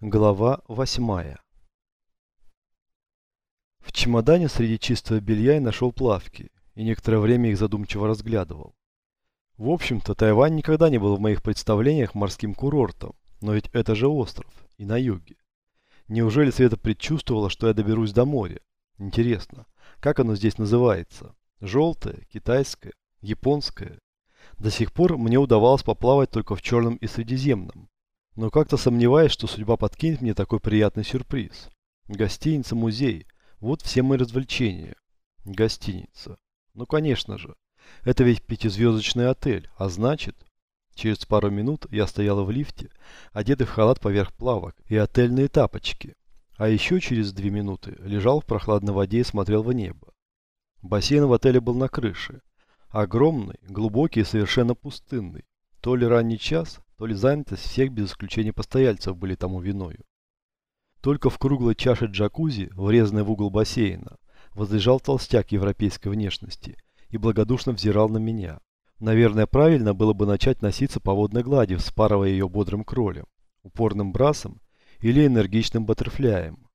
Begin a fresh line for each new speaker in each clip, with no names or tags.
Глава восьмая В чемодане среди чистого белья я нашел плавки, и некоторое время их задумчиво разглядывал. В общем-то, Тайвань никогда не был в моих представлениях морским курортом, но ведь это же остров, и на юге. Неужели Света предчувствовала, что я доберусь до моря? Интересно, как оно здесь называется? Желтое, китайское, японское? До сих пор мне удавалось поплавать только в Черном и Средиземном, но как-то сомневаюсь, что судьба подкинет мне такой приятный сюрприз. Гостиница, музей. Вот все мои развлечения. Гостиница. Ну, конечно же. Это ведь пятизвездочный отель, а значит... Через пару минут я стояла в лифте, одетый в халат поверх плавок и отельные тапочки. А еще через две минуты лежал в прохладной воде и смотрел в небо. Бассейн в отеле был на крыше. Огромный, глубокий и совершенно пустынный. То ли ранний час, то ли занятость всех без исключения постояльцев были тому виною. Только в круглой чаше джакузи, врезанной в угол бассейна, возлежал толстяк европейской внешности и благодушно взирал на меня. Наверное, правильно было бы начать носиться по водной глади, вспарывая ее бодрым кролем, упорным брасом или энергичным баттерфляем.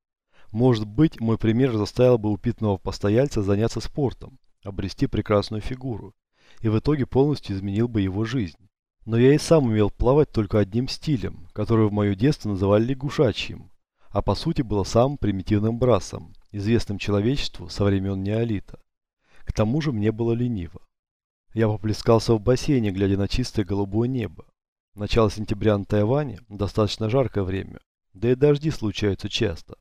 Может быть, мой пример заставил бы упитанного постояльца заняться спортом, обрести прекрасную фигуру, и в итоге полностью изменил бы его жизнь. Но я и сам умел плавать только одним стилем, который в мое детство называли лягушачьим, а по сути было самым примитивным брасом, известным человечеству со времен неолита. К тому же мне было лениво. Я поплескался в бассейне, глядя на чистое голубое небо. Начало сентября на Тайване – достаточно жаркое время, да и дожди случаются часто.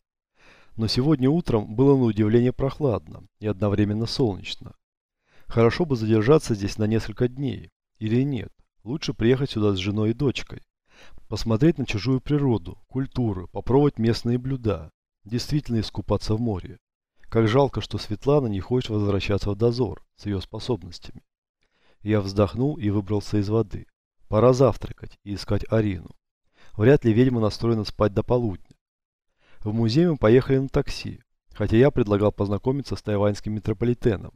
Но сегодня утром было на удивление прохладно и одновременно солнечно. Хорошо бы задержаться здесь на несколько дней, или нет. Лучше приехать сюда с женой и дочкой. Посмотреть на чужую природу, культуру, попробовать местные блюда. Действительно искупаться в море. Как жалко, что Светлана не хочет возвращаться в дозор с ее способностями. Я вздохнул и выбрался из воды. Пора завтракать и искать Арину. Вряд ли ведьма настроена спать до полудня. В музей мы поехали на такси, хотя я предлагал познакомиться с тайваньским метрополитеном.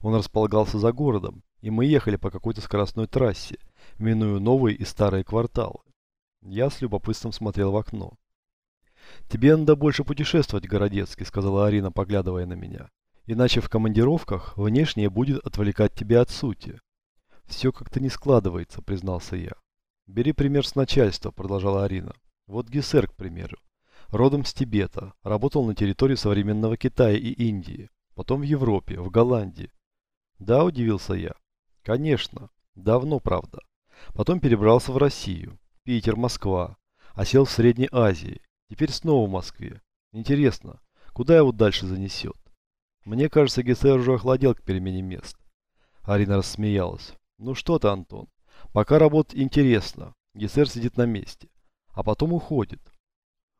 Он располагался за городом, и мы ехали по какой-то скоростной трассе, минуя новые и старые кварталы. Я с любопытством смотрел в окно. «Тебе надо больше путешествовать, Городецкий», — сказала Арина, поглядывая на меня. «Иначе в командировках внешнее будет отвлекать тебя от сути». «Все как-то не складывается», — признался я. «Бери пример с начальства», — продолжала Арина. «Вот Гессер, к примеру. Родом с Тибета, работал на территории современного Китая и Индии, потом в Европе, в Голландии. Да, удивился я. Конечно. Давно, правда. Потом перебрался в Россию. Питер, Москва. Осел в Средней Азии. Теперь снова в Москве. Интересно, куда его дальше занесет? Мне кажется, Гессер уже охладел к перемене мест. Арина рассмеялась. Ну что ты, Антон. Пока работать интересно. Гессер сидит на месте. А потом уходит.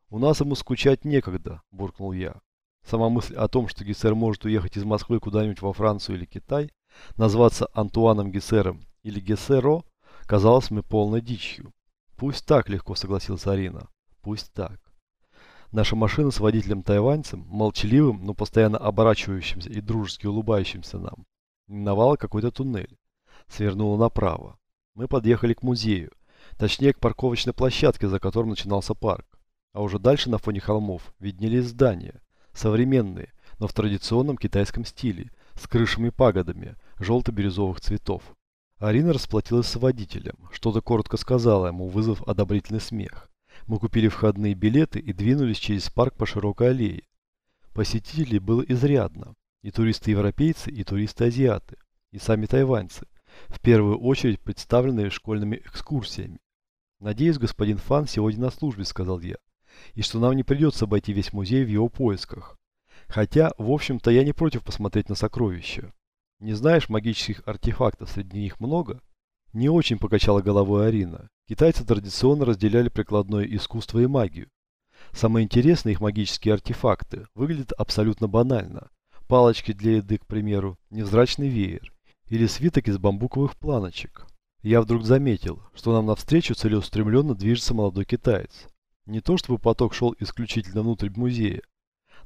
У нас ему скучать некогда, буркнул я. Сама мысль о том, что Гессер может уехать из Москвы куда-нибудь во Францию или Китай, назваться Антуаном Гессером или Гессеро, казалась мне полной дичью. Пусть так, легко согласился Арина. Пусть так. Наша машина с водителем-тайваньцем, молчаливым, но постоянно оборачивающимся и дружески улыбающимся нам, миновала какой-то туннель. Свернула направо. Мы подъехали к музею, точнее к парковочной площадке, за которым начинался парк. А уже дальше на фоне холмов виднелись здания, современные, но в традиционном китайском стиле, с крышами-пагодами желто-бирюзовых цветов. Арина расплатилась с водителем, что-то коротко сказала ему, вызвав одобрительный смех. Мы купили входные билеты и двинулись через парк по широкой аллее. Посетителей было изрядно. И туристы-европейцы, и туристы-азиаты, и сами тайваньцы, в первую очередь представленные школьными экскурсиями. «Надеюсь, господин Фан сегодня на службе», — сказал я, «и что нам не придется обойти весь музей в его поисках. Хотя, в общем-то, я не против посмотреть на сокровища. Не знаешь, магических артефактов среди них много? Не очень покачала головой Арина. Китайцы традиционно разделяли прикладное искусство и магию. Самые интересные их магические артефакты выглядят абсолютно банально. Палочки для еды, к примеру, невзрачный веер или свиток из бамбуковых планочек. Я вдруг заметил, что нам навстречу целеустремленно движется молодой китаец. Не то чтобы поток шел исключительно внутрь музея,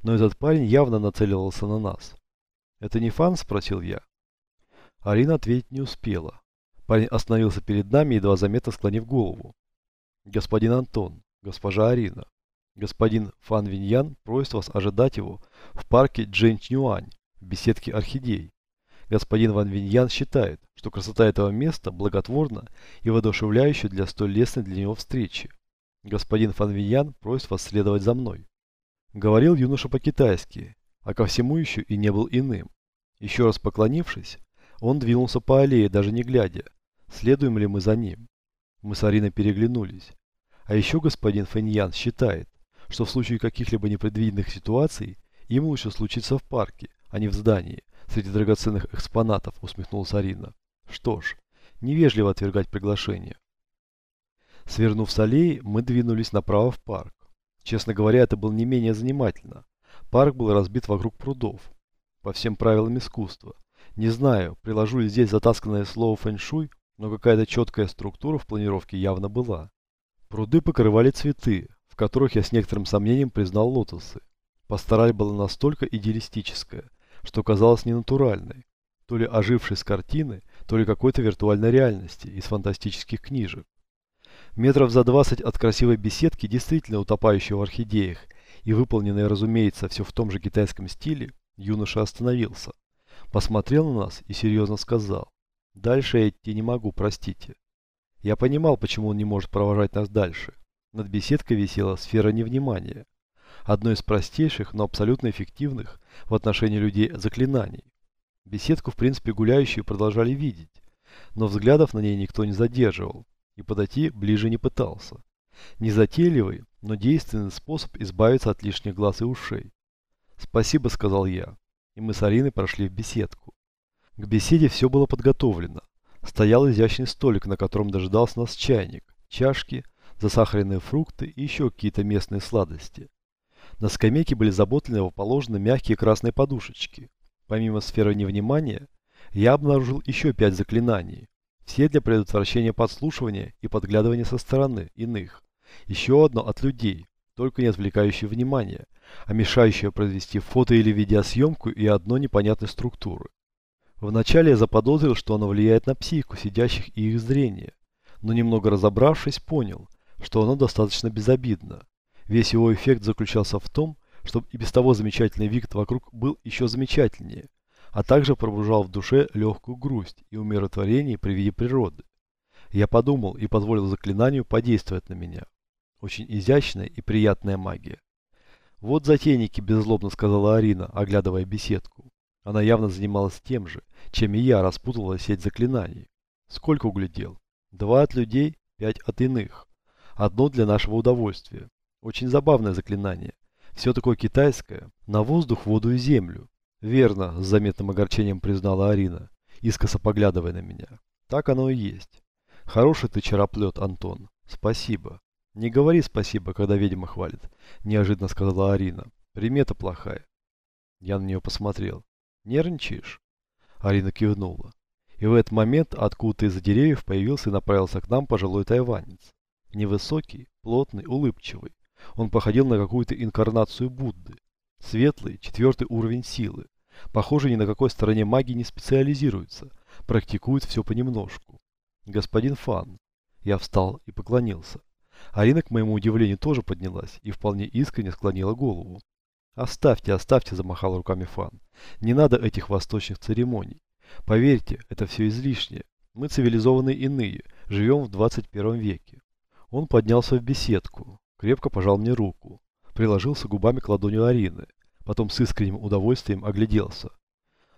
но этот парень явно нацеливался на нас. «Это не фан?» – спросил я. Арина ответить не успела. Парень остановился перед нами, едва заметно склонив голову. «Господин Антон, госпожа Арина, Господин Фан Виньян просит вас ожидать его в парке Джэнь-Нюань, в беседке орхидей. Господин Ван Виньян считает, что красота этого места благотворна и воодушевляющая для столь лестной для него встречи. Господин Фан Виньян просит вас следовать за мной. Говорил юноша по-китайски, а ко всему еще и не был иным. Еще раз поклонившись, он двинулся по аллее, даже не глядя, следуем ли мы за ним. Мы с Ариной переглянулись. А еще господин Фэньян считает, что в случае каких-либо непредвиденных ситуаций им лучше случиться в парке, а не в здании, среди драгоценных экспонатов, усмехнулась Арина. Что ж, невежливо отвергать приглашение. Свернув с аллеи, мы двинулись направо в парк. Честно говоря, это было не менее занимательно. Парк был разбит вокруг прудов, по всем правилам искусства. Не знаю, приложу ли здесь затасканное слово фэншуй, но какая-то четкая структура в планировке явно была. Пруды покрывали цветы, в которых я с некоторым сомнением признал лотосы. Пастораль была настолько идеалистическая, что казалась ненатуральной, то ли ожившей с картины, то ли какой-то виртуальной реальности из фантастических книжек. Метров за 20 от красивой беседки, действительно утопающей в орхидеях, и выполненной, разумеется, все в том же китайском стиле, юноша остановился, посмотрел на нас и серьезно сказал, «Дальше я идти не могу, простите». Я понимал, почему он не может провожать нас дальше. Над беседкой висела сфера невнимания. Одно из простейших, но абсолютно эффективных в отношении людей заклинаний. Беседку, в принципе, гуляющие продолжали видеть, но взглядов на ней никто не задерживал и подойти ближе не пытался. Незатейливый, но действенный способ избавиться от лишних глаз и ушей. «Спасибо», — сказал я, и мы с Ариной прошли в беседку. К беседе все было подготовлено. Стоял изящный столик, на котором дожидался нас чайник, чашки, засахаренные фрукты и еще какие-то местные сладости. На скамейке были заботливо положены мягкие красные подушечки. Помимо сферы невнимания, я обнаружил еще пять заклинаний. Все для предотвращения подслушивания и подглядывания со стороны иных. Еще одно от людей, только не отвлекающее внимание, а мешающее произвести фото или видеосъемку и одно непонятной структуры. Вначале я заподозрил, что оно влияет на психику сидящих и их зрение, но немного разобравшись, понял, что оно достаточно безобидно. Весь его эффект заключался в том, чтобы и без того замечательный вид вокруг был еще замечательнее, а также пробуждал в душе легкую грусть и умиротворение при виде природы. Я подумал и позволил заклинанию подействовать на меня. Очень изящная и приятная магия. «Вот затейники», – беззлобно сказала Арина, оглядывая беседку. Она явно занималась тем же, чем и я распутывала сеть заклинаний. Сколько углядел? Два от людей, пять от иных. Одно для нашего удовольствия. Очень забавное заклинание. Все такое китайское. На воздух, воду и землю. Верно, с заметным огорчением признала Арина, искоса поглядывая на меня. Так оно и есть. Хороший ты чероплет, Антон. Спасибо. Не говори спасибо, когда ведьма хвалит, неожиданно сказала Арина. Примета плохая. Я на нее посмотрел. Нервничаешь? Арина кивнула. И в этот момент откуда-то из-за деревьев появился и направился к нам пожилой тайванец. Невысокий, плотный, улыбчивый. Он походил на какую-то инкарнацию Будды. Светлый, четвертый уровень силы. Похоже, ни на какой стороне магии не специализируется. Практикует все понемножку. Господин Фан. Я встал и поклонился. Арина, к моему удивлению, тоже поднялась и вполне искренне склонила голову. «Оставьте, оставьте», – замахал руками Фан. «Не надо этих восточных церемоний. Поверьте, это все излишнее. Мы цивилизованные иные, живем в 21 веке». Он поднялся в беседку, крепко пожал мне руку, приложился губами к ладони Арины, потом с искренним удовольствием огляделся.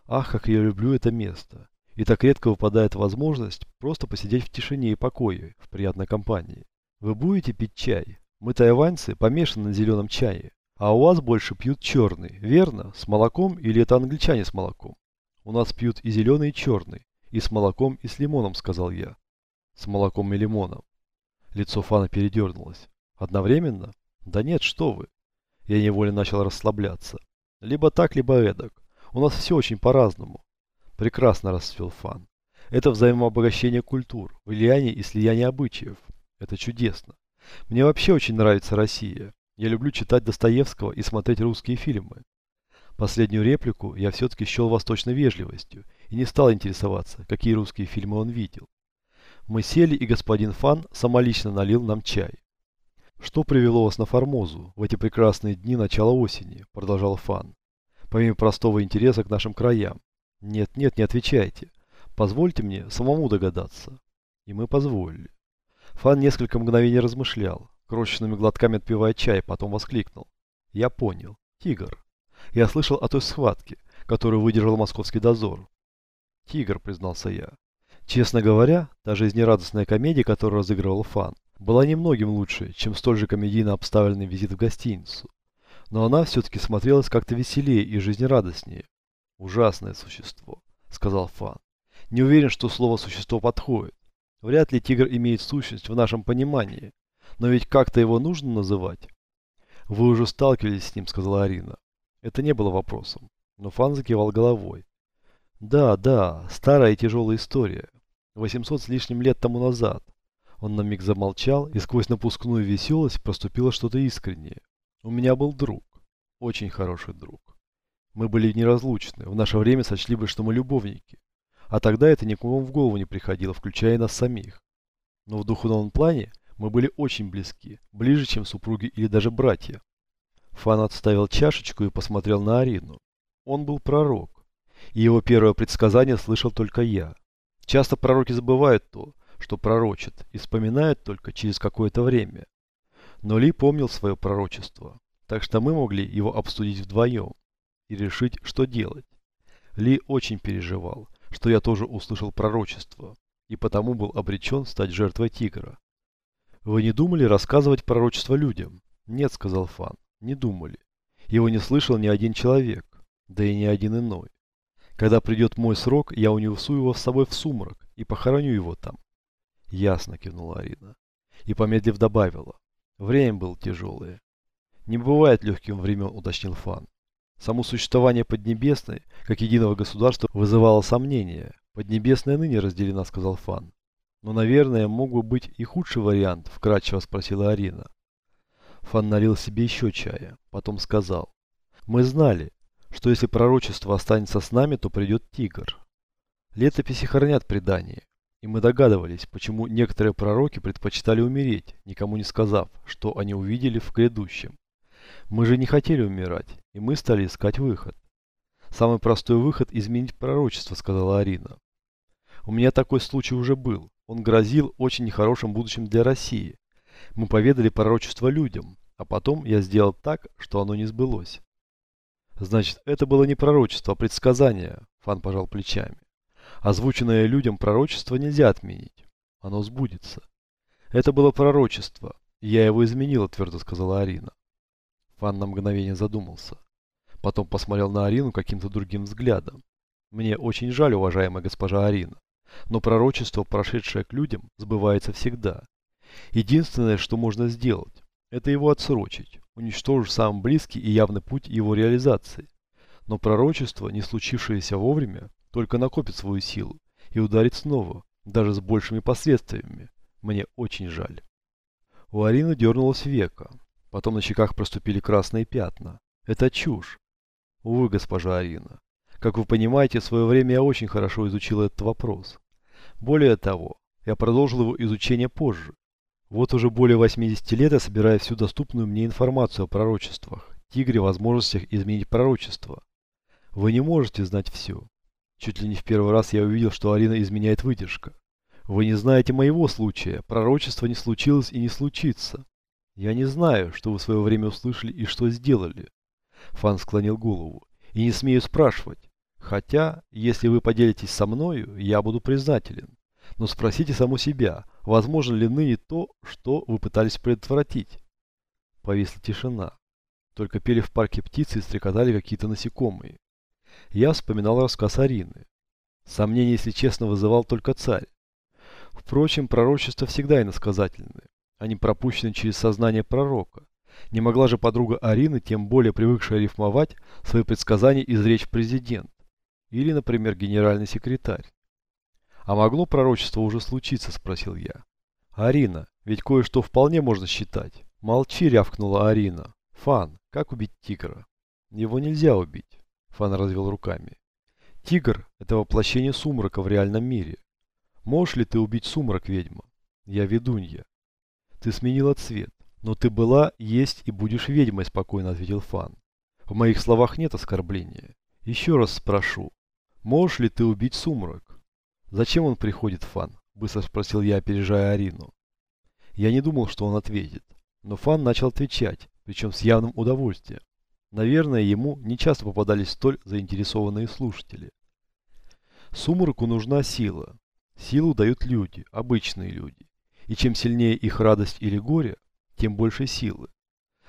Ах, как я люблю это место. И так редко выпадает возможность просто посидеть в тишине и покое, в приятной компании. Вы будете пить чай? Мы, тайваньцы, помешаны на зеленом чае. А у вас больше пьют черный, верно? С молоком или это англичане с молоком? У нас пьют и зеленый, и черный. И с молоком, и с лимоном, сказал я. С молоком и лимоном. Лицо Фана передернулось. Одновременно? Да нет, что вы. Я невольно начал расслабляться. Либо так, либо эдак. У нас все очень по-разному. Прекрасно расцвел Фан. Это взаимообогащение культур, влияние и слияние обычаев. Это чудесно. Мне вообще очень нравится Россия. Я люблю читать Достоевского и смотреть русские фильмы. Последнюю реплику я все-таки счел восточной вежливостью и не стал интересоваться, какие русские фильмы он видел. Мы сели, и господин Фан самолично налил нам чай. «Что привело вас на Формозу в эти прекрасные дни начала осени?» – продолжал Фан. «Помимо простого интереса к нашим краям. Нет, нет, не отвечайте. Позвольте мне самому догадаться». И мы позволили. Фан несколько мгновений размышлял, крошечными глотками отпивая чай, потом воскликнул. «Я понял. Тигр. Я слышал о той схватке, которую выдержал московский дозор». «Тигр», признался я. Честно говоря, та жизнерадостная комедия, которую разыгрывал Фан, была немногим лучше, чем столь же комедийно обставленный визит в гостиницу. Но она все-таки смотрелась как-то веселее и жизнерадостнее. «Ужасное существо», — сказал Фан. «Не уверен, что слово «существо» подходит. Вряд ли тигр имеет сущность в нашем понимании. Но ведь как-то его нужно называть». «Вы уже сталкивались с ним», — сказала Арина. Это не было вопросом, но Фан закивал головой. «Да, да, старая и тяжелая история. 800 с лишним лет тому назад. Он на миг замолчал, и сквозь напускную веселость проступило что-то искреннее. У меня был друг. Очень хороший друг. Мы были неразлучны. В наше время сочли бы, что мы любовники. А тогда это никому в голову не приходило, включая нас самих. Но в духовном плане мы были очень близки. Ближе, чем супруги или даже братья. Фан отставил чашечку и посмотрел на Арину. Он был пророк. И его первое предсказание слышал только я. Часто пророки забывают то, что пророчит, и вспоминает только через какое-то время. Но Ли помнил свое пророчество, так что мы могли его обсудить вдвоем и решить, что делать. Ли очень переживал, что я тоже услышал пророчество, и потому был обречен стать жертвой тигра. «Вы не думали рассказывать пророчество людям?» «Нет», — сказал Фан, — «не думали. Его не слышал ни один человек, да и ни один иной. Когда придет мой срок, я унесу его с собой в сумрак и похороню его там. Ясно, кивнула Арина. И помедлив добавила. Время было тяжелое. Не бывает легким времен, уточнил Фан. Само существование Поднебесной, как единого государства, вызывало сомнения. Поднебесная ныне разделена, сказал Фан. Но, наверное, мог бы быть и худший вариант, вкратчиво спросила Арина. Фан налил себе еще чая, потом сказал. Мы знали, что если пророчество останется с нами, то придет тигр. Летописи хранят предание. И мы догадывались, почему некоторые пророки предпочитали умереть, никому не сказав, что они увидели в грядущем. Мы же не хотели умирать, и мы стали искать выход. Самый простой выход – изменить пророчество, сказала Арина. У меня такой случай уже был. Он грозил очень нехорошим будущим для России. Мы поведали пророчество людям, а потом я сделал так, что оно не сбылось. Значит, это было не пророчество, а предсказание, Фан пожал плечами. Озвученное людям пророчество нельзя отменить. Оно сбудется. Это было пророчество. Я его изменила, твердо сказала Арина. Фан на мгновение задумался. Потом посмотрел на Арину каким-то другим взглядом. Мне очень жаль, уважаемая госпожа Арина. Но пророчество, прошедшее к людям, сбывается всегда. Единственное, что можно сделать, это его отсрочить, уничтожив самый близкий и явный путь его реализации. Но пророчество, не случившееся вовремя, только накопит свою силу и ударит снова, даже с большими последствиями. Мне очень жаль. У Арины дернулось века. Потом на щеках проступили красные пятна. Это чушь. Увы, госпожа Арина. Как вы понимаете, в свое время я очень хорошо изучил этот вопрос. Более того, я продолжил его изучение позже. Вот уже более 80 лет я собираю всю доступную мне информацию о пророчествах, тигре возможностях изменить пророчество. Вы не можете знать все. Чуть ли не в первый раз я увидел, что Арина изменяет выдержка. Вы не знаете моего случая. Пророчество не случилось и не случится. Я не знаю, что вы в свое время услышали и что сделали. Фан склонил голову. И не смею спрашивать. Хотя, если вы поделитесь со мною, я буду признателен. Но спросите саму себя, возможно ли ныне то, что вы пытались предотвратить. Повисла тишина. Только пели в парке птицы и стрекотали какие-то насекомые. Я вспоминал рассказ Арины. Сомнение, если честно, вызывал только царь. Впрочем, пророчества всегда иносказательны. Они пропущены через сознание пророка. Не могла же подруга Арины, тем более привыкшая рифмовать, свои предсказания изречь президент. Или, например, генеральный секретарь. «А могло пророчество уже случиться?» – спросил я. «Арина, ведь кое-что вполне можно считать». «Молчи», – рявкнула Арина. «Фан, как убить тигра?» «Его нельзя убить. Фан развел руками. Тигр – это воплощение сумрака в реальном мире. Можешь ли ты убить сумрак, ведьма? Я ведунья. Ты сменила цвет. Но ты была, есть и будешь ведьмой, спокойно ответил Фан. В моих словах нет оскорбления. Еще раз спрошу, можешь ли ты убить сумрак? Зачем он приходит, Фан? Быстро спросил я, опережая Арину. Я не думал, что он ответит. Но Фан начал отвечать, причем с явным удовольствием. Наверное, ему не часто попадались столь заинтересованные слушатели. Сумраку нужна сила. Силу дают люди, обычные люди. И чем сильнее их радость или горе, тем больше силы.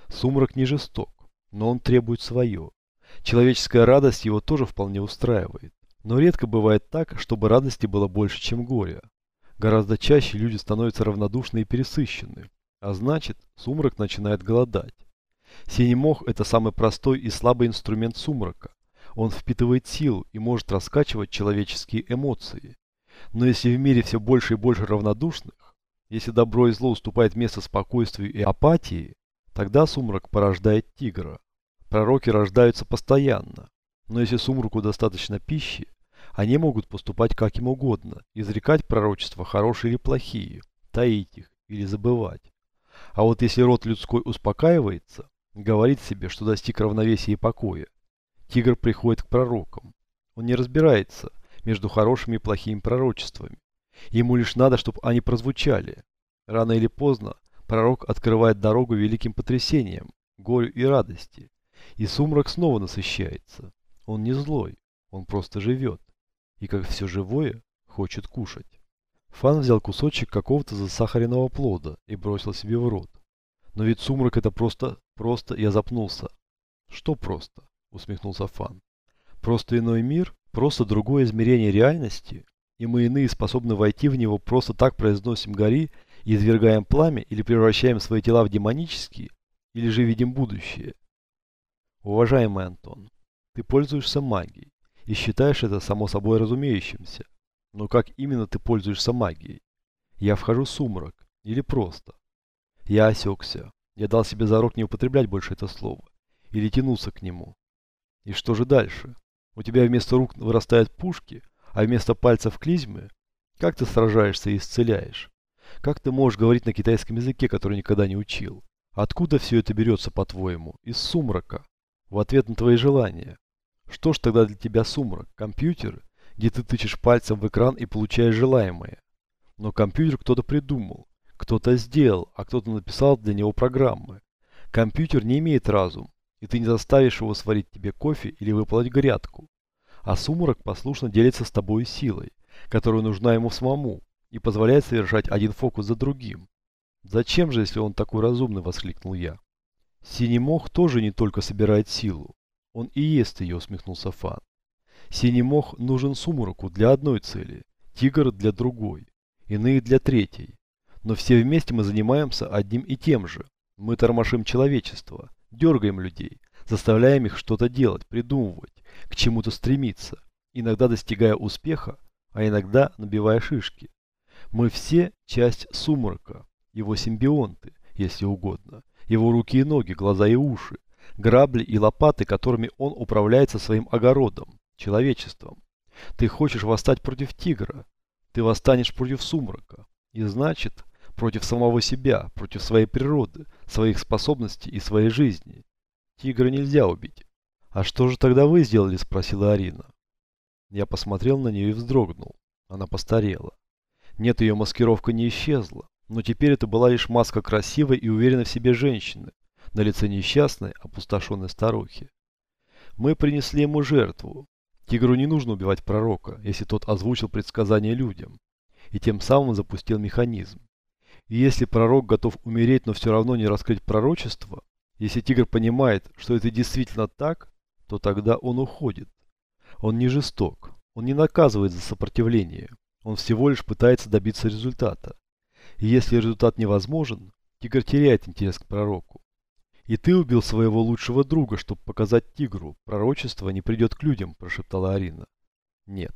Сумрак не жесток, но он требует свое. Человеческая радость его тоже вполне устраивает. Но редко бывает так, чтобы радости было больше, чем горя. Гораздо чаще люди становятся равнодушны и пересыщены, а значит, сумрак начинает голодать. Синий мох – это самый простой и слабый инструмент сумрака. Он впитывает силу и может раскачивать человеческие эмоции. Но если в мире все больше и больше равнодушных, если добро и зло уступает место спокойствию и апатии, тогда сумрак порождает тигра. Пророки рождаются постоянно, но если сумраку достаточно пищи, они могут поступать как им угодно, изрекать пророчества хорошие или плохие, таить их или забывать. А вот если род людской успокаивается, говорит себе, что достиг равновесия и покоя, тигр приходит к пророкам. Он не разбирается между хорошими и плохими пророчествами. Ему лишь надо, чтобы они прозвучали. Рано или поздно пророк открывает дорогу великим потрясениям, горю и радости. И сумрак снова насыщается. Он не злой, он просто живет. И как все живое, хочет кушать. Фан взял кусочек какого-то засахаренного плода и бросил себе в рот. Но ведь сумрак это просто, просто, я запнулся. Что просто? Усмехнулся Фан. Просто иной мир? Просто другое измерение реальности? И мы иные способны войти в него просто так произносим гори и извергаем пламя или превращаем свои тела в демонические? Или же видим будущее? Уважаемый Антон, ты пользуешься магией и считаешь это само собой разумеющимся. Но как именно ты пользуешься магией? Я вхожу в сумрак или просто? Я осекся. Я дал себе зарок не употреблять больше это слово. Или тянуться к нему. И что же дальше? У тебя вместо рук вырастают пушки, а вместо пальцев клизмы? Как ты сражаешься и исцеляешь? Как ты можешь говорить на китайском языке, который никогда не учил? Откуда все это берется, по-твоему? Из сумрака. В ответ на твои желания. Что ж тогда для тебя сумрак? Компьютер? Где ты тычешь пальцем в экран и получаешь желаемое? Но компьютер кто-то придумал. Кто-то сделал, а кто-то написал для него программы. Компьютер не имеет разум, и ты не заставишь его сварить тебе кофе или выплать грядку. А сумрак послушно делится с тобой силой, которая нужна ему самому, и позволяет совершать один фокус за другим. «Зачем же, если он такой разумный?» – воскликнул я. «Синий мох тоже не только собирает силу. Он и ест ее», – усмехнулся Фан. «Синий мох нужен сумраку для одной цели, тигр для другой, иные для третьей. Но все вместе мы занимаемся одним и тем же. Мы тормошим человечество, дергаем людей, заставляем их что-то делать, придумывать, к чему-то стремиться, иногда достигая успеха, а иногда набивая шишки. Мы все часть сумрака, его симбионты, если угодно, его руки и ноги, глаза и уши, грабли и лопаты, которыми он управляет со своим огородом, человечеством. Ты хочешь восстать против тигра, ты восстанешь против сумрака. И значит, против самого себя, против своей природы, своих способностей и своей жизни. Тигра нельзя убить. «А что же тогда вы сделали?» – спросила Арина. Я посмотрел на нее и вздрогнул. Она постарела. Нет, ее маскировка не исчезла, но теперь это была лишь маска красивой и уверенной в себе женщины, на лице несчастной, опустошенной старухи. Мы принесли ему жертву. Тигру не нужно убивать пророка, если тот озвучил предсказание людям, и тем самым запустил механизм. И если пророк готов умереть, но все равно не раскрыть пророчество, если тигр понимает, что это действительно так, то тогда он уходит. Он не жесток, он не наказывает за сопротивление, он всего лишь пытается добиться результата. И если результат невозможен, тигр теряет интерес к пророку. И ты убил своего лучшего друга, чтобы показать тигру, пророчество не придет к людям, прошептала Арина. Нет,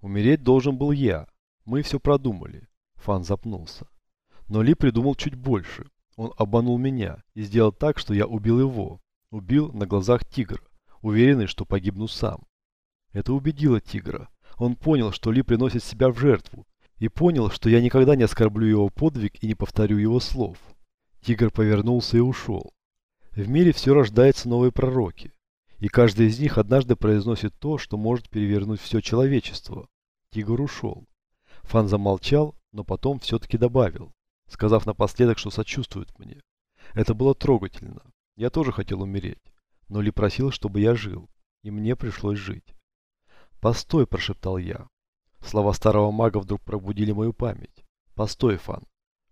умереть должен был я, мы все продумали. Фан запнулся. Но Ли придумал чуть больше. Он обманул меня и сделал так, что я убил его. Убил на глазах тигра, уверенный, что погибну сам. Это убедило тигра. Он понял, что Ли приносит себя в жертву, и понял, что я никогда не оскорблю его подвиг и не повторю его слов. Тигр повернулся и ушел. В мире все рождается новые пророки, и каждый из них однажды произносит то, что может перевернуть все человечество. Тигр ушел. Фан замолчал, но потом все-таки добавил, сказав напоследок, что сочувствует мне. Это было трогательно. Я тоже хотел умереть, но Ли просил, чтобы я жил, и мне пришлось жить. «Постой», – прошептал я. Слова старого мага вдруг пробудили мою память. «Постой, Фан.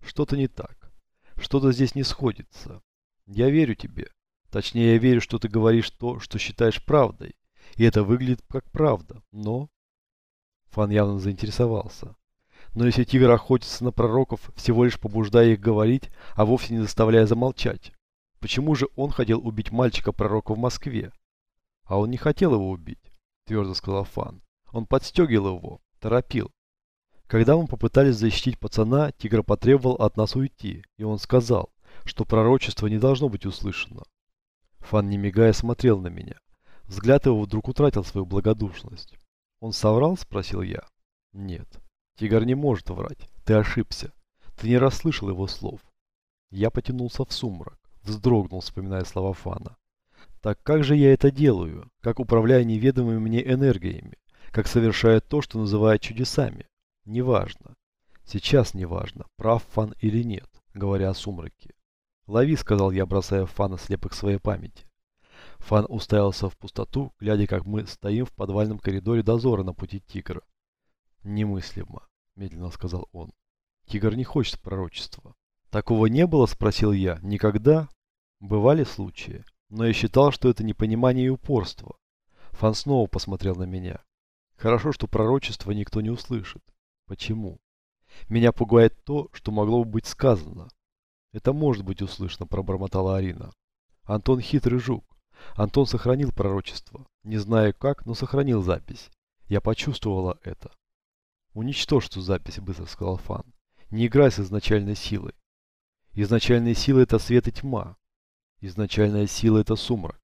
Что-то не так. Что-то здесь не сходится. Я верю тебе. Точнее, я верю, что ты говоришь то, что считаешь правдой. И это выглядит как правда. Но...» Фан явно заинтересовался. Но если тигр охотится на пророков, всего лишь побуждая их говорить, а вовсе не заставляя замолчать, почему же он хотел убить мальчика-пророка в Москве? А он не хотел его убить, твердо сказал Фан. Он подстегивал его, торопил. Когда мы попытались защитить пацана, тигр потребовал от нас уйти, и он сказал, что пророчество не должно быть услышано. Фан, не мигая, смотрел на меня. Взгляд его вдруг утратил свою благодушность. «Он соврал?» – спросил я. «Нет». Тигр не может врать. Ты ошибся. Ты не расслышал его слов. Я потянулся в сумрак, вздрогнул, вспоминая слова Фана. Так как же я это делаю? Как управляю неведомыми мне энергиями? Как совершаю то, что называют чудесами? Неважно. Сейчас неважно, прав Фан или нет, говоря о сумраке. «Лови», — сказал я, бросая Фана слепок своей памяти. Фан уставился в пустоту, глядя, как мы стоим в подвальном коридоре дозора на пути тигра. «Немыслимо», — медленно сказал он. «Тигр не хочет пророчества». «Такого не было?» — спросил я. «Никогда?» «Бывали случаи, но я считал, что это непонимание и упорство». Фан снова посмотрел на меня. «Хорошо, что пророчество никто не услышит. Почему?» «Меня пугает то, что могло бы быть сказано». «Это может быть услышано», — пробормотала Арина. «Антон хитрый жук. Антон сохранил пророчество. Не знаю как, но сохранил запись. Я почувствовала это. «Уничтожь ту запись», — быстро сказал Фан. «Не играй с изначальной силой. Изначальная сила — это свет и тьма. Изначальная сила — это сумрак.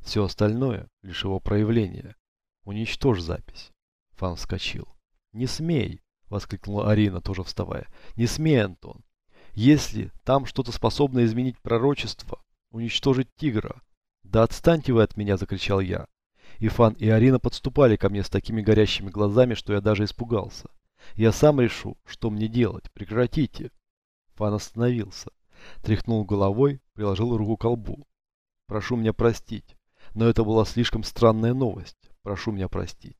Все остальное — лишь его проявление. Уничтожь запись». Фан вскочил. «Не смей!» — воскликнула Арина, тоже вставая. «Не смей, Антон! Если там что-то способно изменить пророчество, уничтожить тигра...» «Да отстаньте вы от меня!» — закричал я. И Фан и Арина подступали ко мне с такими горящими глазами, что я даже испугался. Я сам решу, что мне делать. Прекратите. Фан остановился. Тряхнул головой, приложил руку к колбу. Прошу меня простить. Но это была слишком странная новость. Прошу меня простить.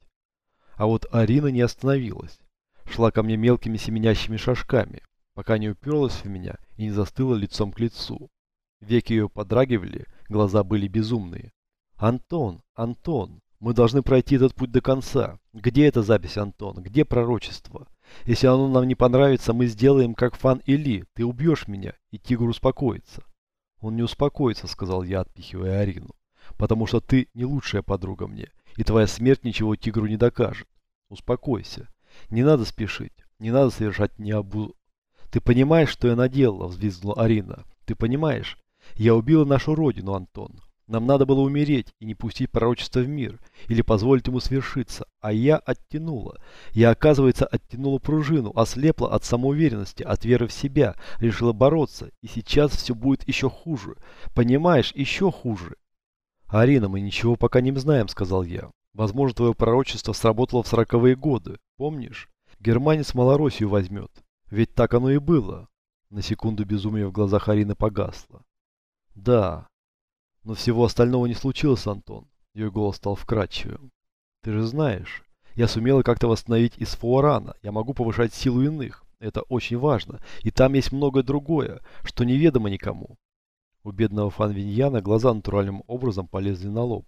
А вот Арина не остановилась. Шла ко мне мелкими семенящими шажками, пока не уперлась в меня и не застыла лицом к лицу. Веки ее подрагивали, глаза были безумные. «Антон! Антон! Мы должны пройти этот путь до конца. Где эта запись, Антон? Где пророчество? Если оно нам не понравится, мы сделаем как Фан Или. Ты убьешь меня, и тигр успокоится. Он не успокоится, сказал я, отпихивая Арину. Потому что ты не лучшая подруга мне, и твоя смерть ничего тигру не докажет. Успокойся. Не надо спешить. Не надо совершать необу... Ты понимаешь, что я наделала, взвизгнула Арина. Ты понимаешь? Я убила нашу родину, Антон. Нам надо было умереть и не пустить пророчество в мир, или позволить ему свершиться. А я оттянула. Я, оказывается, оттянула пружину, ослепла от самоуверенности, от веры в себя, решила бороться. И сейчас все будет еще хуже. Понимаешь, еще хуже. «Арина, мы ничего пока не знаем», — сказал я. «Возможно, твое пророчество сработало в сороковые годы. Помнишь? Германец Малороссию возьмет. Ведь так оно и было». На секунду безумие в глазах Арины погасло. «Да, но всего остального не случилось, Антон. Ее голос стал вкрадчивым. Ты же знаешь, я сумела как-то восстановить из Фуарана. Я могу повышать силу иных. Это очень важно. И там есть многое другое, что неведомо никому. У бедного Фанвиньяна глаза натуральным образом полезли на лоб.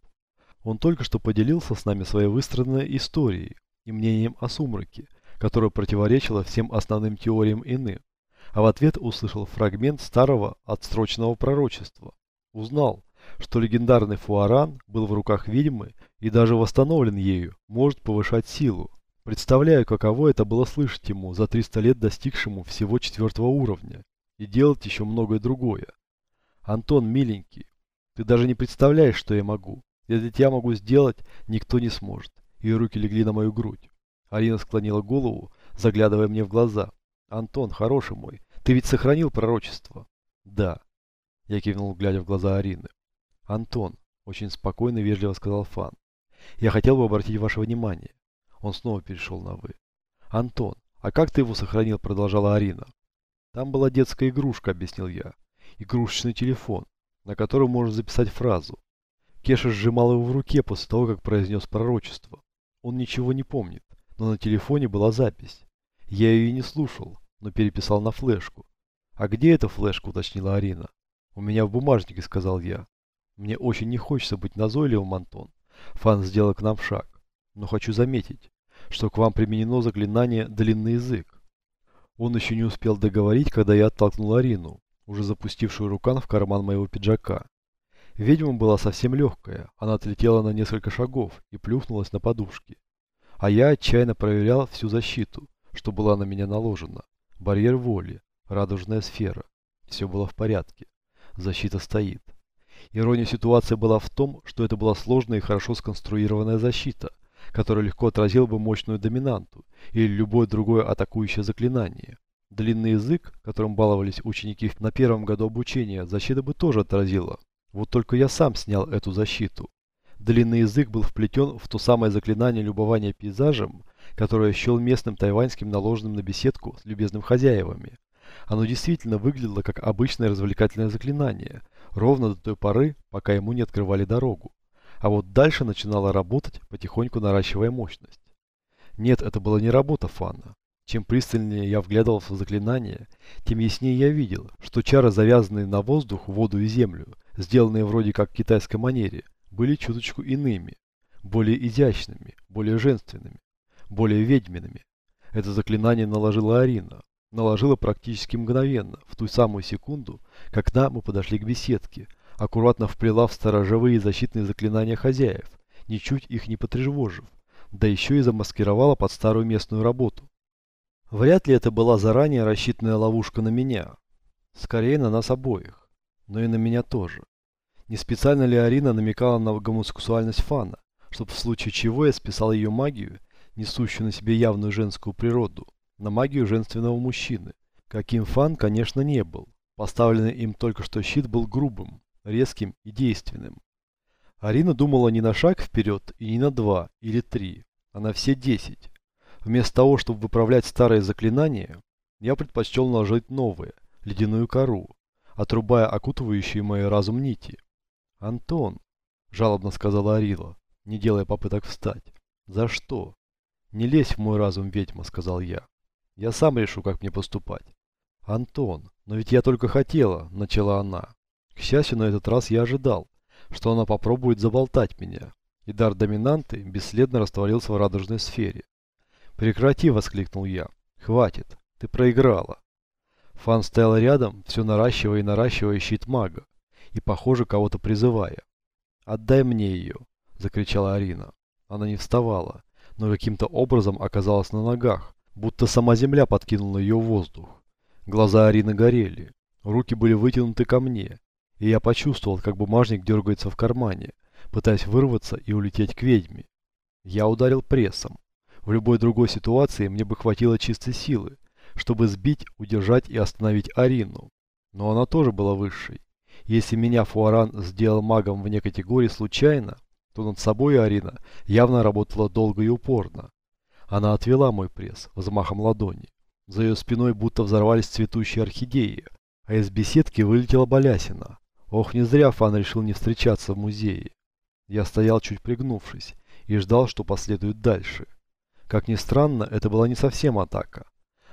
Он только что поделился с нами своей выстроенной историей и мнением о сумраке, которое противоречило всем основным теориям Ины. А в ответ услышал фрагмент старого отстроченного пророчества. Узнал, что легендарный фуаран был в руках ведьмы и даже восстановлен ею, может повышать силу. Представляю, каково это было слышать ему, за 300 лет достигшему всего четвертого уровня, и делать еще многое другое. Антон, миленький, ты даже не представляешь, что я могу. Если я могу сделать, никто не сможет. Ее руки легли на мою грудь. Алина склонила голову, заглядывая мне в глаза. Антон, хороший мой, ты ведь сохранил пророчество. Да. Я кивнул, глядя в глаза Арины. Антон, очень спокойно и вежливо сказал Фан. Я хотел бы обратить ваше внимание. Он снова перешел на «вы». Антон, а как ты его сохранил, продолжала Арина. Там была детская игрушка, объяснил я. Игрушечный телефон, на котором можно записать фразу. Кеша сжимал его в руке после того, как произнес пророчество. Он ничего не помнит, но на телефоне была запись. Я ее и не слушал, но переписал на флешку. «А где эта флешка?» – уточнила Арина. «У меня в бумажнике», – сказал я. «Мне очень не хочется быть назойливым, Антон». Фан сделал к нам шаг. «Но хочу заметить, что к вам применено заклинание «длинный язык». Он еще не успел договорить, когда я оттолкнул Арину, уже запустившую рукав в карман моего пиджака. Ведьма была совсем легкая, она отлетела на несколько шагов и плюхнулась на подушки. А я отчаянно проверял всю защиту, что была на меня наложена. Барьер воли, радужная сфера. Все было в порядке. Защита стоит. Ирония ситуации была в том, что это была сложная и хорошо сконструированная защита, которая легко отразила бы мощную доминанту или любое другое атакующее заклинание. Длинный язык, которым баловались ученики на первом году обучения, защита бы тоже отразила, вот только я сам снял эту защиту. Длинный язык был вплетен в то самое заклинание любования пейзажем, которое счел местным тайваньским наложенным на беседку с любезным хозяевами. Оно действительно выглядело как обычное развлекательное заклинание, ровно до той поры, пока ему не открывали дорогу. А вот дальше начинало работать, потихоньку наращивая мощность. Нет, это была не работа Фана. Чем пристальнее я вглядывался в заклинание, тем яснее я видел, что чары, завязанные на воздух, воду и землю, сделанные вроде как в китайской манере, были чуточку иными, более изящными, более женственными, более ведьминами. Это заклинание наложила Арина. Наложила практически мгновенно, в ту самую секунду, нам мы подошли к беседке, аккуратно вплела в сторожевые защитные заклинания хозяев, ничуть их не потревожив, да еще и замаскировала под старую местную работу. Вряд ли это была заранее рассчитанная ловушка на меня. Скорее на нас обоих но и на меня тоже. Не специально ли Арина намекала на гомосексуальность Фана, чтобы в случае чего я списал ее магию, несущую на себе явную женскую природу, на магию женственного мужчины, каким Фан, конечно, не был. Поставленный им только что щит был грубым, резким и действенным. Арина думала не на шаг вперед и не на два или три, а на все десять. Вместо того, чтобы выправлять старые заклинания, я предпочел наложить новые, ледяную кору, отрубая окутывающие мой разум нити. «Антон», – жалобно сказала Арила, не делая попыток встать. «За что?» «Не лезь в мой разум, ведьма», – сказал я. «Я сам решу, как мне поступать». «Антон, но ведь я только хотела», – начала она. К счастью, на этот раз я ожидал, что она попробует заболтать меня, и дар доминанты бесследно растворился в радужной сфере. «Прекрати!» – воскликнул я. «Хватит! Ты проиграла!» Фан стоял рядом, все наращивая и наращивая щит мага, и, похоже, кого-то призывая. «Отдай мне ее!» – закричала Арина. Она не вставала, но каким-то образом оказалась на ногах, будто сама земля подкинула ее в воздух. Глаза Арины горели, руки были вытянуты ко мне, и я почувствовал, как бумажник дергается в кармане, пытаясь вырваться и улететь к ведьме. Я ударил прессом. В любой другой ситуации мне бы хватило чистой силы, чтобы сбить, удержать и остановить Арину. Но она тоже была высшей. Если меня Фуаран сделал магом вне категории случайно, то над собой Арина явно работала долго и упорно. Она отвела мой пресс взмахом ладони. За ее спиной будто взорвались цветущие орхидеи, а из беседки вылетела балясина. Ох, не зря Фан решил не встречаться в музее. Я стоял чуть пригнувшись и ждал, что последует дальше. Как ни странно, это была не совсем атака.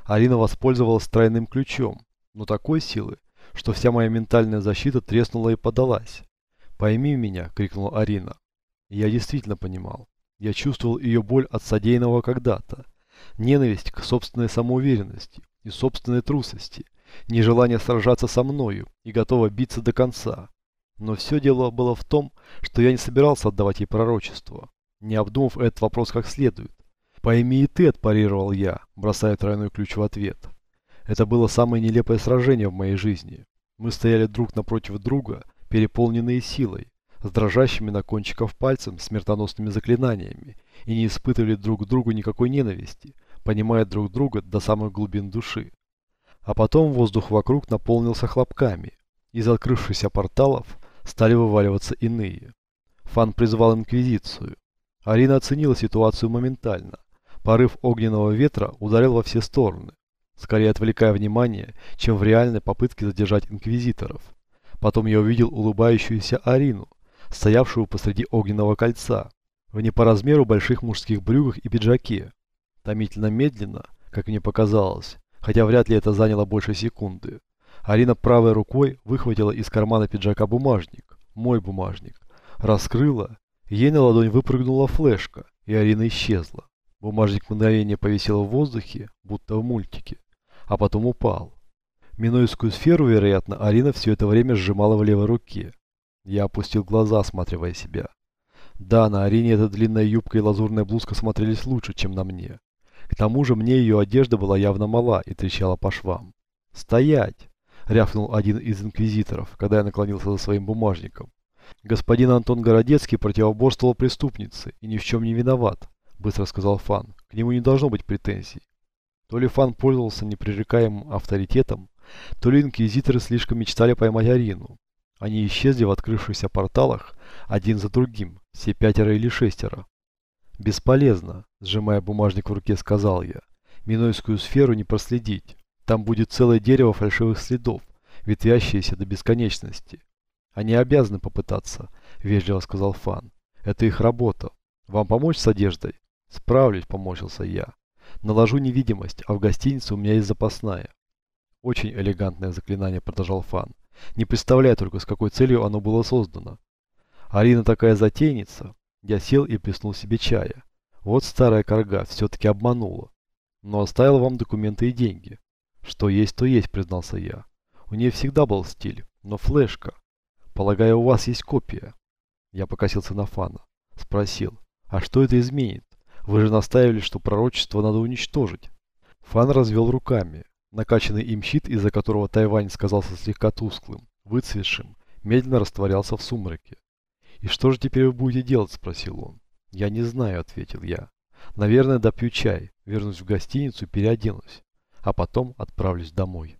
Арина воспользовалась тройным ключом, но такой силы, что вся моя ментальная защита треснула и подалась. «Пойми меня!» – крикнула Арина. Я действительно понимал. Я чувствовал ее боль от содеянного когда-то. Ненависть к собственной самоуверенности и собственной трусости. Нежелание сражаться со мною и готова биться до конца. Но все дело было в том, что я не собирался отдавать ей пророчество, не обдумав этот вопрос как следует. «Пойми и ты», – отпарировал я, бросая тройной ключ в ответ. Это было самое нелепое сражение в моей жизни. Мы стояли друг напротив друга, переполненные силой, с дрожащими на кончиках пальцем смертоносными заклинаниями и не испытывали друг к другу никакой ненависти, понимая друг друга до самых глубин души. А потом воздух вокруг наполнился хлопками, Из открывшихся порталов стали вываливаться иные. Фан призвал Инквизицию. Арина оценила ситуацию моментально. Порыв огненного ветра ударил во все стороны, скорее отвлекая внимание, чем в реальной попытке задержать инквизиторов. Потом я увидел улыбающуюся Арину, стоявшую посреди огненного кольца, в не по размеру больших мужских брюках и пиджаке. Томительно медленно, как мне показалось, хотя вряд ли это заняло больше секунды. Арина правой рукой выхватила из кармана пиджака бумажник, мой бумажник, раскрыла, ей на ладонь выпрыгнула флешка, и Арина исчезла. Бумажник мгновение повисел в воздухе, будто в мультике, а потом упал. Минойскую сферу, вероятно, Арина все это время сжимала в левой руке. Я опустил глаза, осматривая себя. Да, на Арине эта длинная юбка и лазурная блузка смотрелись лучше, чем на мне. К тому же мне ее одежда была явно мала и трещала по швам. «Стоять!» — рявкнул один из инквизиторов, когда я наклонился за своим бумажником. «Господин Антон Городецкий противоборствовал преступнице и ни в чем не виноват», — быстро сказал Фан. «К нему не должно быть претензий». То ли Фан пользовался непререкаемым авторитетом, то ли инквизиторы слишком мечтали поймать Арину. Они исчезли в открывшихся порталах один за другим, все пятеро или шестеро. «Бесполезно», – сжимая бумажник в руке, сказал я. «Минойскую сферу не проследить. Там будет целое дерево фальшивых следов, ветвящиеся до бесконечности. Они обязаны попытаться», – вежливо сказал Фан. «Это их работа. Вам помочь с одеждой?» «Справлюсь», – помочился я. «Наложу невидимость, а в гостинице у меня есть запасная». «Очень элегантное заклинание», – продолжал Фан. «Не представляю только, с какой целью оно было создано. Арина такая затейница. Я сел и плеснул себе чая. Вот старая корга все-таки обманула. Но оставила вам документы и деньги. Что есть, то есть, признался я. У нее всегда был стиль, но флешка. Полагаю, у вас есть копия. Я покосился на Фана. Спросил, а что это изменит? Вы же настаивали, что пророчество надо уничтожить. Фан развел руками. Накачанный им щит, из-за которого Тайвань сказался слегка тусклым, выцветшим, медленно растворялся в сумраке. «И что же теперь вы будете делать?» – спросил он. «Я не знаю», – ответил я. «Наверное, допью чай, вернусь в гостиницу переоденусь, а потом отправлюсь домой».